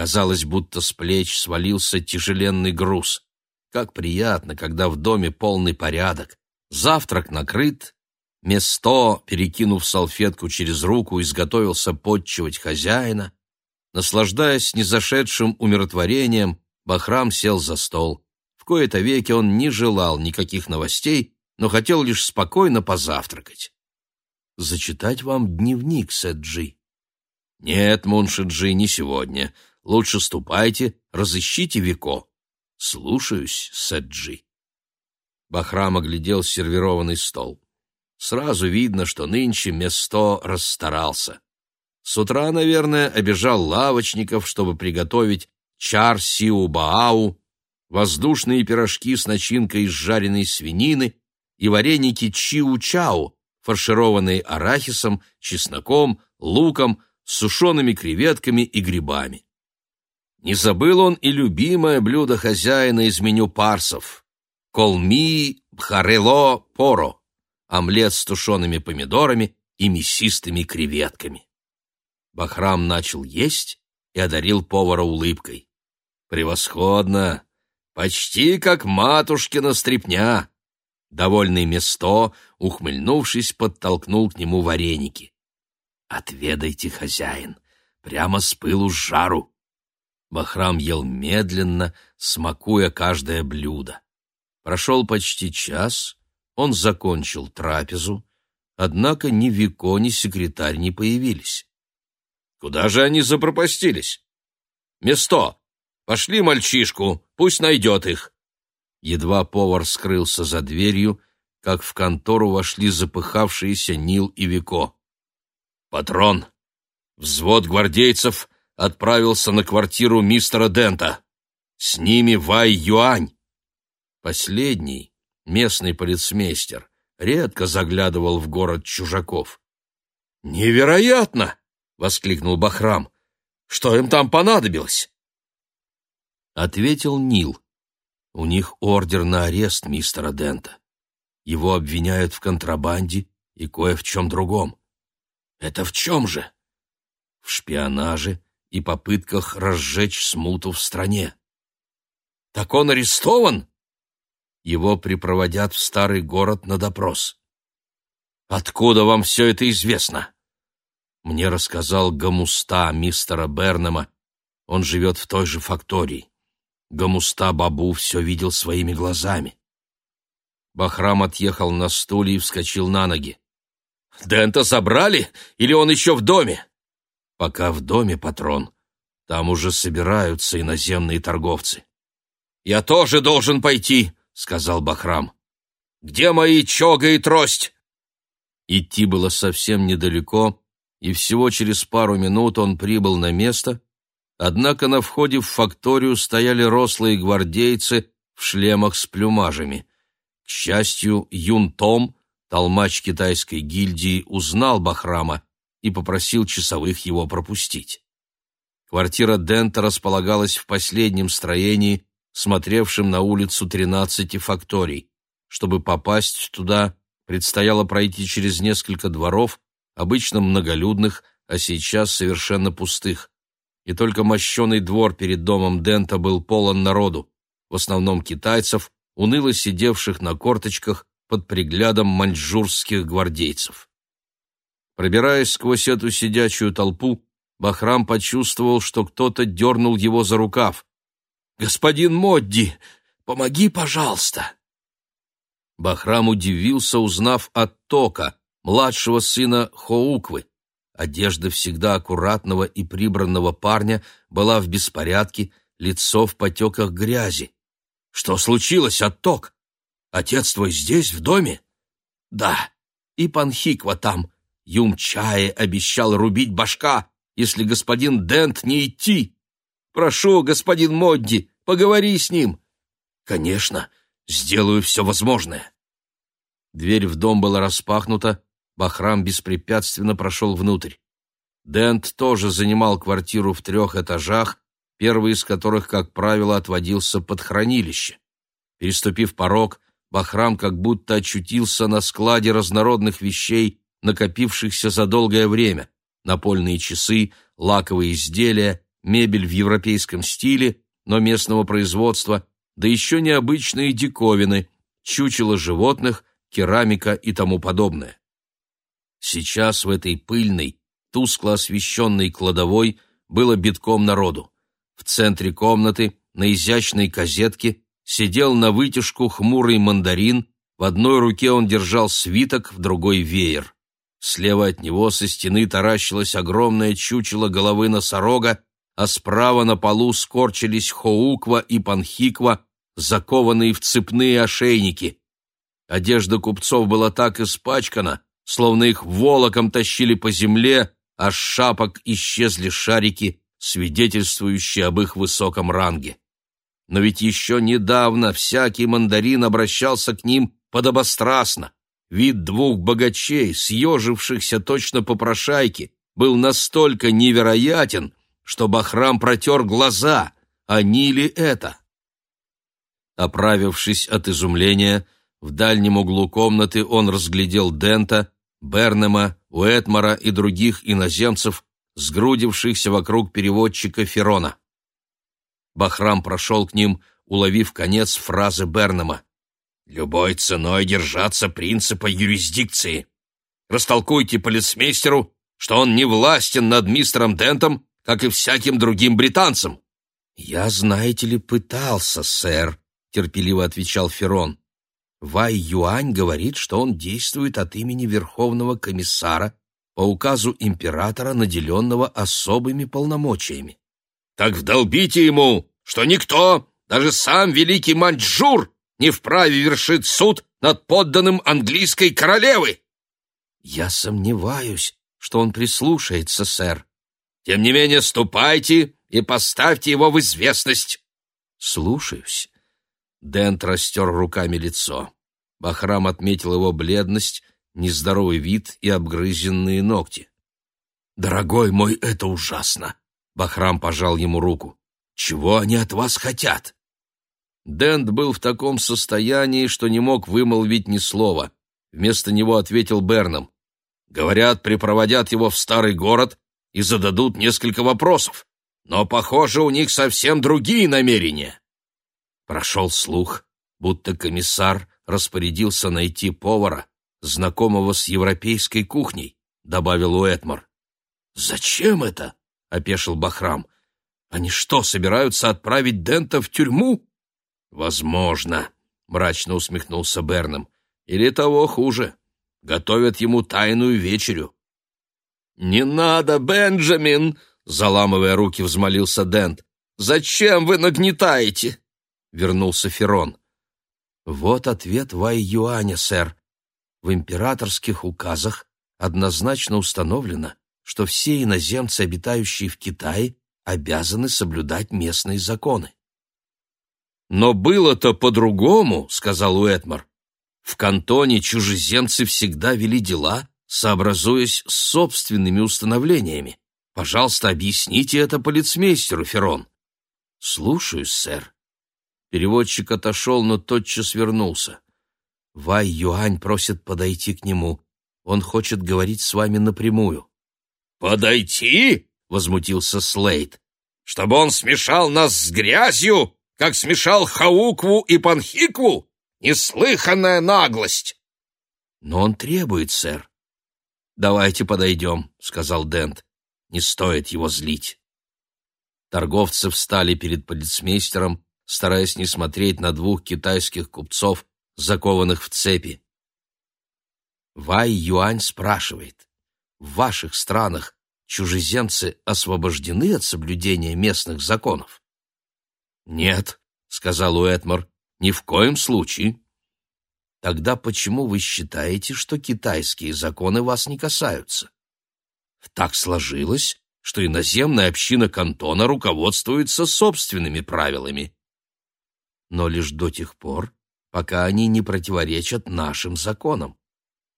Казалось, будто с плеч свалился тяжеленный груз. Как приятно, когда в доме полный порядок. Завтрак накрыт, Место, перекинув салфетку через руку, изготовился подчивать хозяина. Наслаждаясь незашедшим умиротворением, Бахрам сел за стол. В кои-то веки он не желал никаких новостей, но хотел лишь спокойно позавтракать. «Зачитать вам дневник, Сэджи?» «Нет, Муншиджи, не сегодня. Лучше ступайте, разыщите Вико. Слушаюсь, Сэджи. Бахрам оглядел сервированный стол. Сразу видно, что нынче Место расстарался. С утра, наверное, обежал лавочников, чтобы приготовить чар-сиу-баау, воздушные пирожки с начинкой из жареной свинины и вареники чиу-чау, фаршированные арахисом, чесноком, луком, сушеными креветками и грибами. Не забыл он и любимое блюдо хозяина из меню парсов — колми бхарело поро, омлет с тушеными помидорами и мясистыми креветками. Бахрам начал есть и одарил повара улыбкой. «Превосходно! Почти как матушкина стряпня!» Довольный Место, ухмыльнувшись, подтолкнул к нему вареники. «Отведайте, хозяин, прямо с пылу с жару!» Бахрам ел медленно, смакуя каждое блюдо. Прошел почти час, он закончил трапезу, однако ни Вико, ни секретарь не появились. Куда же они запропастились? Место! Пошли мальчишку, пусть найдет их. Едва повар скрылся за дверью, как в контору вошли запыхавшиеся Нил и Вико. «Патрон! Взвод гвардейцев отправился на квартиру мистера Дента. С ними Вай Юань. Последний, местный полицмейстер, редко заглядывал в город чужаков. «Невероятно!» — воскликнул Бахрам. «Что им там понадобилось?» Ответил Нил. «У них ордер на арест мистера Дента. Его обвиняют в контрабанде и кое в чем другом. Это в чем же? В шпионаже и попытках разжечь смуту в стране. Так он арестован? Его припроводят в старый город на допрос. Откуда вам все это известно? Мне рассказал Гамуста мистера Бернема. Он живет в той же фактории. Гамуста Бабу все видел своими глазами. Бахрам отъехал на стуле и вскочил на ноги. «Дента забрали? Или он еще в доме?» Пока в доме, патрон. Там уже собираются иноземные торговцы. «Я тоже должен пойти», — сказал Бахрам. «Где мои чога и трость?» Идти было совсем недалеко, и всего через пару минут он прибыл на место, однако на входе в факторию стояли рослые гвардейцы в шлемах с плюмажами. К счастью, Юн Том, толмач китайской гильдии, узнал Бахрама и попросил часовых его пропустить. Квартира Дента располагалась в последнем строении, смотревшем на улицу тринадцати факторий. Чтобы попасть туда, предстояло пройти через несколько дворов, обычно многолюдных, а сейчас совершенно пустых. И только мощеный двор перед домом Дента был полон народу, в основном китайцев, уныло сидевших на корточках под приглядом маньчжурских гвардейцев. Пробираясь сквозь эту сидячую толпу, Бахрам почувствовал, что кто-то дернул его за рукав. «Господин Модди, помоги, пожалуйста!» Бахрам удивился, узнав от Тока, младшего сына Хоуквы. Одежда всегда аккуратного и прибранного парня была в беспорядке, лицо в потеках грязи. «Что случилось, отток? Отец твой здесь, в доме?» «Да, и Панхиква там. Юм-чае обещал рубить башка, если господин Дент не идти. Прошу, господин Модди, поговори с ним». «Конечно, сделаю все возможное». Дверь в дом была распахнута, Бахрам беспрепятственно прошел внутрь. Дент тоже занимал квартиру в трех этажах, первый из которых, как правило, отводился под хранилище. Переступив порог, Бахрам как будто очутился на складе разнородных вещей, накопившихся за долгое время. Напольные часы, лаковые изделия, мебель в европейском стиле, но местного производства, да еще необычные диковины, чучело животных, керамика и тому подобное. Сейчас в этой пыльной, тускло освещенной кладовой было битком народу. В центре комнаты, на изящной козетке, сидел на вытяжку хмурый мандарин, в одной руке он держал свиток, в другой — веер. Слева от него со стены таращилось огромное чучело головы носорога, а справа на полу скорчились Хоуква и Панхиква, закованные в цепные ошейники. Одежда купцов была так испачкана, словно их волоком тащили по земле, а с шапок исчезли шарики, свидетельствующие об их высоком ранге. Но ведь еще недавно всякий мандарин обращался к ним подобострастно. Вид двух богачей, съежившихся точно по прошайке, был настолько невероятен, что Бахрам протер глаза. Они ли это? Оправившись от изумления, в дальнем углу комнаты он разглядел Дента, Бернема, Уэтмара и других иноземцев, сгрудившихся вокруг переводчика Ферона. Бахрам прошел к ним, уловив конец фразы Бернема. «Любой ценой держаться принципа юрисдикции. Растолкуйте полицмейстеру, что он не властен над мистером Дентом, как и всяким другим британцем». «Я, знаете ли, пытался, сэр», — терпеливо отвечал Ферон. Вай Юань говорит, что он действует от имени Верховного комиссара по указу императора, наделенного особыми полномочиями. «Так вдолбите ему, что никто, даже сам великий Маньчжур, не вправе вершить суд над подданным английской королевы!» «Я сомневаюсь, что он прислушается, сэр». «Тем не менее, ступайте и поставьте его в известность». «Слушаюсь». Дент растер руками лицо. Бахрам отметил его бледность, нездоровый вид и обгрызенные ногти. «Дорогой мой, это ужасно!» Бахрам пожал ему руку. «Чего они от вас хотят?» Дент был в таком состоянии, что не мог вымолвить ни слова. Вместо него ответил Берном. «Говорят, припроводят его в старый город и зададут несколько вопросов. Но, похоже, у них совсем другие намерения». Прошел слух, будто комиссар распорядился найти повара, знакомого с европейской кухней, добавил Уэтмор. Зачем это? опешил Бахрам. Они что, собираются отправить Дента в тюрьму? Возможно, мрачно усмехнулся Берном. Или того хуже. Готовят ему тайную вечерю. Не надо, Бенджамин, заламывая руки, взмолился Дент. Зачем вы нагнетаете? Вернулся Ферон. Вот ответ Вай Юаня, сэр. В императорских указах однозначно установлено, что все иноземцы, обитающие в Китае, обязаны соблюдать местные законы. «Но было-то по-другому», — сказал Уэтмар. «В кантоне чужеземцы всегда вели дела, сообразуясь с собственными установлениями. Пожалуйста, объясните это полицмейстеру, Ферон». «Слушаюсь, сэр». Переводчик отошел, но тотчас вернулся. Вай Юань просит подойти к нему. Он хочет говорить с вами напрямую. «Подойти?» — возмутился Слейд. «Чтобы он смешал нас с грязью, как смешал Хаукву и Панхикву? Неслыханная наглость!» «Но он требует, сэр». «Давайте подойдем», — сказал Дент. «Не стоит его злить». Торговцы встали перед полицмейстером, стараясь не смотреть на двух китайских купцов, закованных в цепи. Вай Юань спрашивает, в ваших странах чужеземцы освобождены от соблюдения местных законов? Нет, сказал Уэтмор, ни в коем случае. Тогда почему вы считаете, что китайские законы вас не касаются? Так сложилось, что иноземная община кантона руководствуется собственными правилами. Но лишь до тех пор, пока они не противоречат нашим законам.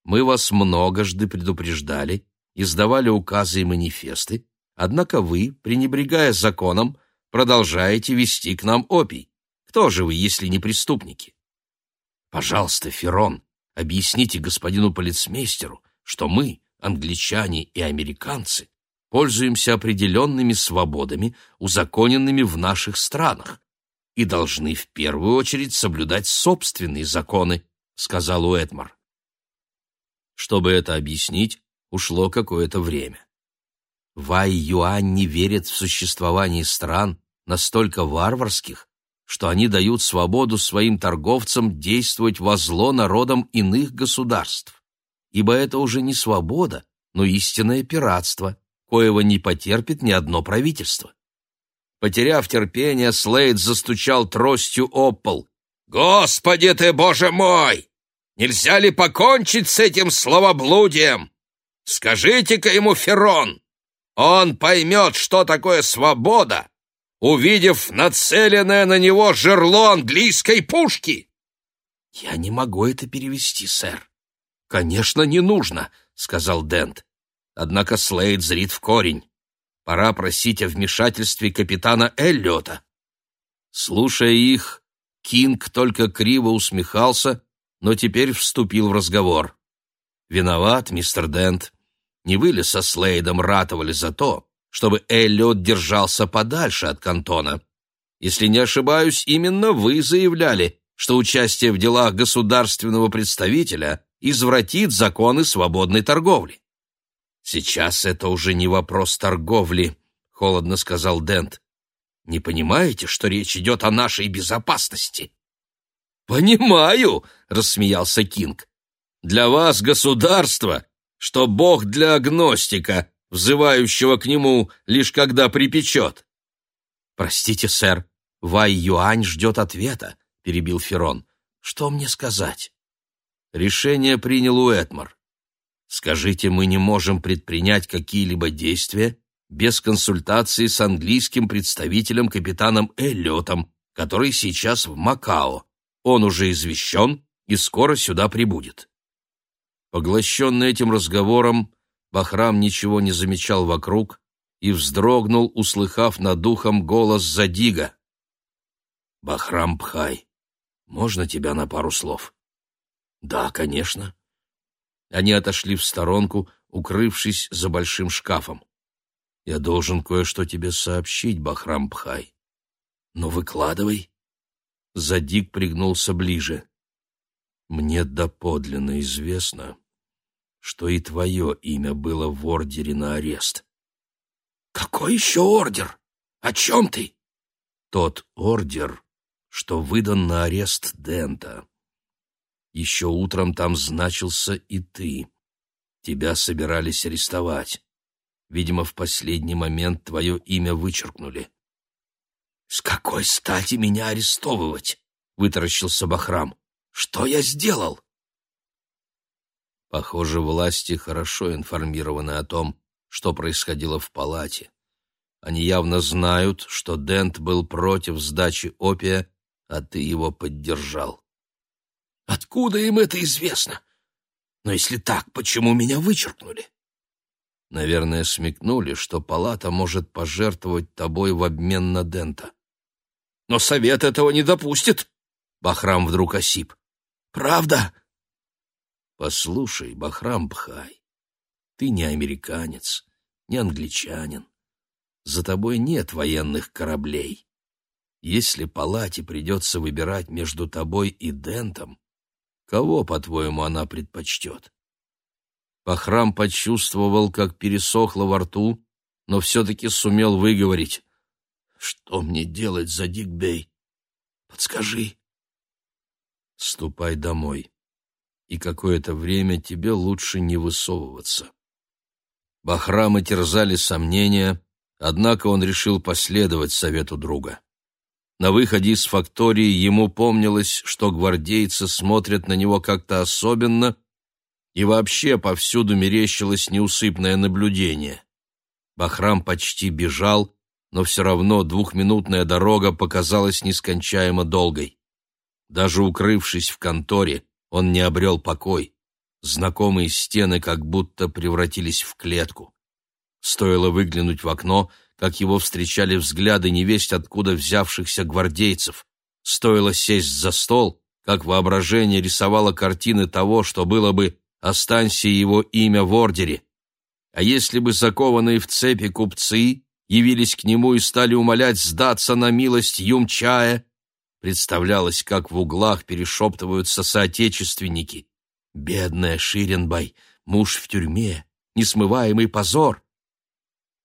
Мы вас многожды предупреждали, издавали указы и манифесты, однако вы, пренебрегая законом, продолжаете вести к нам опий. Кто же вы, если не преступники? Пожалуйста, Ферон, объясните господину полицмейстеру, что мы, англичане и американцы, пользуемся определенными свободами, узаконенными в наших странах, и должны в первую очередь соблюдать собственные законы, сказал Уэтмор. Чтобы это объяснить, ушло какое-то время. Вай Юань не верит в существование стран настолько варварских, что они дают свободу своим торговцам действовать во зло народам иных государств. Ибо это уже не свобода, но истинное пиратство, коего не потерпит ни одно правительство. Потеряв терпение, Слейд застучал тростью об пол. «Господи ты, боже мой! Нельзя ли покончить с этим словоблудием? Скажите-ка ему, Ферон, он поймет, что такое свобода, увидев нацеленное на него жерло английской пушки!» «Я не могу это перевести, сэр». «Конечно, не нужно», — сказал Дент. Однако Слейд зрит в корень. Пора просить о вмешательстве капитана Эллиота. Слушая их, Кинг только криво усмехался, но теперь вступил в разговор. «Виноват, мистер Дент. Не вы ли со Слейдом ратовали за то, чтобы Эллиот держался подальше от кантона? Если не ошибаюсь, именно вы заявляли, что участие в делах государственного представителя извратит законы свободной торговли. «Сейчас это уже не вопрос торговли», — холодно сказал Дент. «Не понимаете, что речь идет о нашей безопасности?» «Понимаю», — рассмеялся Кинг. «Для вас государство, что Бог для агностика, взывающего к нему лишь когда припечет». «Простите, сэр, Вай Юань ждет ответа», — перебил Ферон. «Что мне сказать?» Решение принял Уэтмор. Скажите, мы не можем предпринять какие-либо действия без консультации с английским представителем капитаном Эллиотом, который сейчас в Макао. Он уже извещен и скоро сюда прибудет. Поглощенный этим разговором, Бахрам ничего не замечал вокруг и вздрогнул, услыхав над духом голос Задига. «Бахрам Пхай, можно тебя на пару слов?» «Да, конечно», они отошли в сторонку, укрывшись за большим шкафом. «Я должен кое-что тебе сообщить, Бахрам-Пхай». «Ну, выкладывай». Задик пригнулся ближе. «Мне доподлинно известно, что и твое имя было в ордере на арест». «Какой еще ордер? О чем ты?» «Тот ордер, что выдан на арест Дента. Еще утром там значился и ты. Тебя собирались арестовать. Видимо, в последний момент твое имя вычеркнули. — С какой стати меня арестовывать? — вытаращился Бахрам. — Что я сделал? Похоже, власти хорошо информированы о том, что происходило в палате. Они явно знают, что Дент был против сдачи опия, а ты его поддержал. Откуда им это известно? Но если так, почему меня вычеркнули? Наверное, смекнули, что палата может пожертвовать тобой в обмен на Дента. Но совет этого не допустит. Бахрам вдруг осип. Правда? Послушай, Бахрам Бхай, ты не американец, не англичанин. За тобой нет военных кораблей. Если палате придется выбирать между тобой и Дентом, Кого, по-твоему, она предпочтет? Пахрам почувствовал, как пересохло во рту, но все-таки сумел выговорить. «Что мне делать, Задик Бей? Подскажи». «Ступай домой. И какое-то время тебе лучше не высовываться. Бахрама терзали сомнения, однако он решил последовать совету друга. На выходе из фактории ему помнилось, что гвардейцы смотрят на него как-то особенно, и вообще повсюду мерещилось неусыпное наблюдение. Бахрам почти бежал, но все равно двухминутная дорога показалась нескончаемо долгой. Даже укрывшись в конторе, он не обрел покой. Знакомые стены как будто превратились в клетку. Стоило выглянуть в окно — как его встречали взгляды невесть откуда взявшихся гвардейцев. Стоило сесть за стол, как воображение рисовало картины того, что было бы «Останься его имя в ордере». А если бы закованные в цепи купцы явились к нему и стали умолять сдаться на милость Юмчая, представлялось, как в углах перешептываются соотечественники. «Бедная Ширенбай, муж в тюрьме, несмываемый позор!»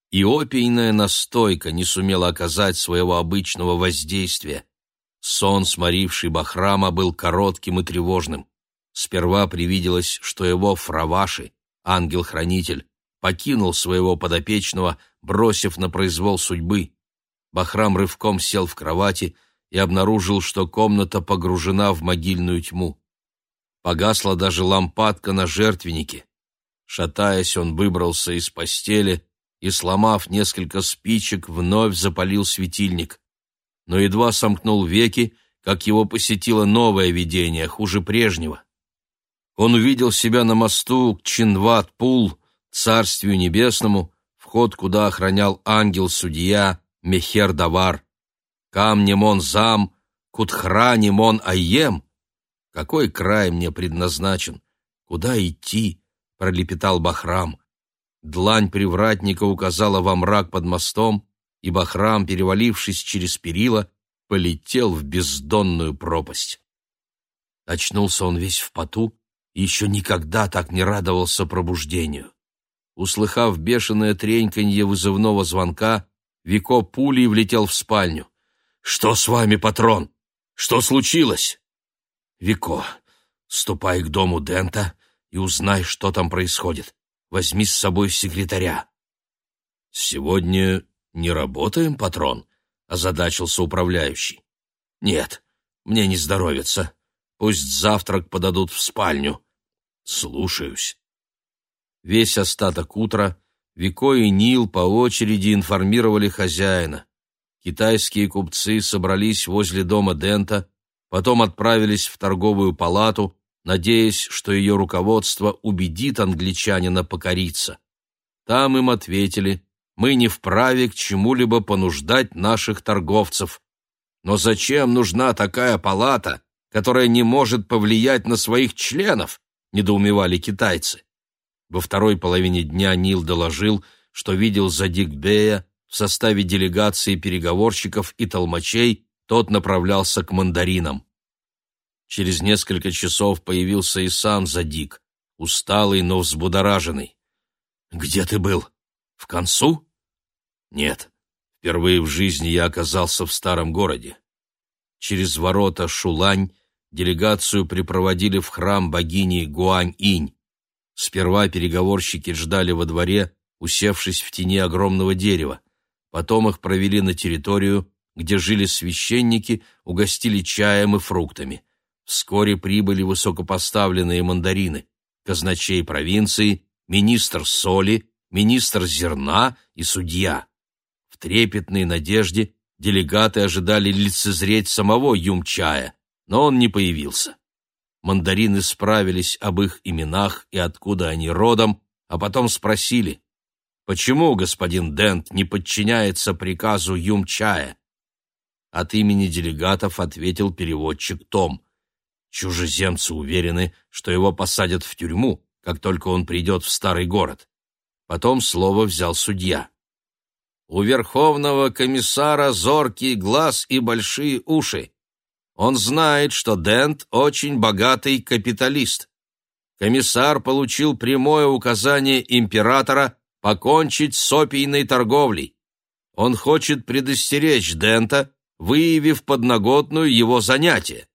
и опийная настойка не сумела оказать своего обычного воздействия. Сон, сморивший Бахрама, был коротким и тревожным. Сперва привиделось, что его фраваши, ангел-хранитель, покинул своего подопечного, бросив на произвол судьбы. Бахрам рывком сел в кровати и обнаружил, что комната погружена в могильную тьму. Погасла даже лампадка на жертвеннике. Шатаясь, он выбрался из постели и, сломав несколько спичек, вновь запалил светильник. Но едва сомкнул веки, как его посетило новое видение, хуже прежнего. Он увидел себя на мосту к Чинват-Пул, Царствию Небесному, вход куда охранял ангел-судья Мехер-Давар. Камнем он зам, кутхранем он айем. Какой край мне предназначен? Куда идти? — пролепетал Бахрам. Длань привратника указала во мрак под мостом, и Бахрам, перевалившись через перила, полетел в бездонную пропасть. Очнулся он весь в поту и еще никогда так не радовался пробуждению. Услыхав бешеное треньканье вызывного звонка, Вико пулей влетел в спальню. «Что с вами, патрон? Что случилось?» «Вико, ступай к дому Дента и узнай, что там происходит. Возьми с собой секретаря». «Сегодня не работаем, патрон?» — озадачился управляющий. «Нет, мне не здоровится. Пусть завтрак подадут в спальню. Слушаюсь». Весь остаток утра Вико и Нил по очереди информировали хозяина. Китайские купцы собрались возле дома Дента, потом отправились в торговую палату, надеясь, что ее руководство убедит англичанина покориться. Там им ответили, мы не вправе к чему-либо понуждать наших торговцев. Но зачем нужна такая палата, которая не может повлиять на своих членов, недоумевали китайцы. Во второй половине дня Нил доложил, что видел Задикбея в составе делегации переговорщиков и толмачей, тот направлялся к мандаринам. Через несколько часов появился и сам Задик, усталый, но взбудораженный. «Где ты был? В концу?» «Нет. Впервые в жизни я оказался в старом городе. Через ворота Шулань делегацию припроводили в храм богини Гуань-Инь. Сперва переговорщики ждали во дворе, усевшись в тени огромного дерева. Потом их провели на территорию, где жили священники, угостили чаем и фруктами. Вскоре прибыли высокопоставленные мандарины, казначей провинции, министр соли, министр зерна и судья. В трепетной надежде делегаты ожидали лицезреть самого Юмчая, но он не появился. Мандарины справились об их именах и откуда они родом, а потом спросили, почему господин Дент не подчиняется приказу Юмчая? От имени делегатов ответил переводчик Том. Чужеземцы уверены, что его посадят в тюрьму, как только он придет в старый город. Потом слово взял судья. У верховного комиссара зоркий глаз и большие уши. Он знает, что Дент очень богатый капиталист. Комиссар получил прямое указание императора покончить с опийной торговлей. Он хочет предостеречь Дента, выявив подноготную его занятие.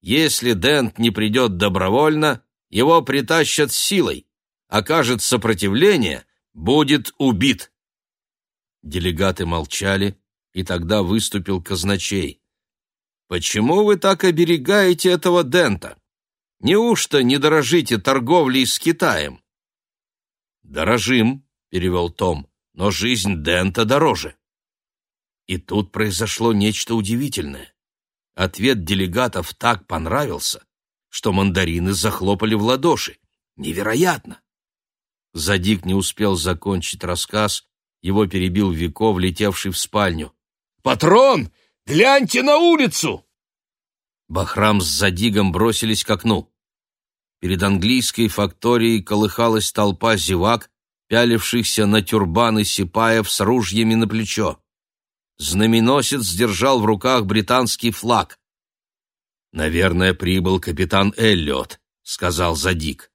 Если Дент не придет добровольно, его притащат силой. Окажет сопротивление, будет убит. Делегаты молчали, и тогда выступил казначей. «Почему вы так оберегаете этого Дента? Неужто не дорожите торговлей с Китаем?» «Дорожим», — перевел Том, — «но жизнь Дента дороже». И тут произошло нечто удивительное. Ответ делегатов так понравился, что мандарины захлопали в ладоши. Невероятно! Задик не успел закончить рассказ, его перебил Вико, влетевший в спальню. «Патрон, гляньте на улицу!» Бахрам с Задигом бросились к окну. Перед английской факторией колыхалась толпа зевак, пялившихся на тюрбаны сипаев с ружьями на плечо. Знаменосец держал в руках британский флаг. «Наверное, прибыл капитан Эллиот», — сказал Задик.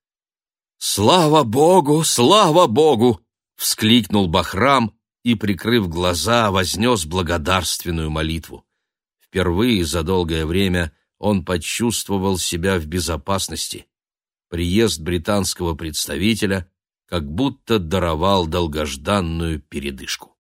«Слава Богу! Слава Богу!» — вскликнул Бахрам и, прикрыв глаза, вознес благодарственную молитву. Впервые за долгое время он почувствовал себя в безопасности. Приезд британского представителя как будто даровал долгожданную передышку.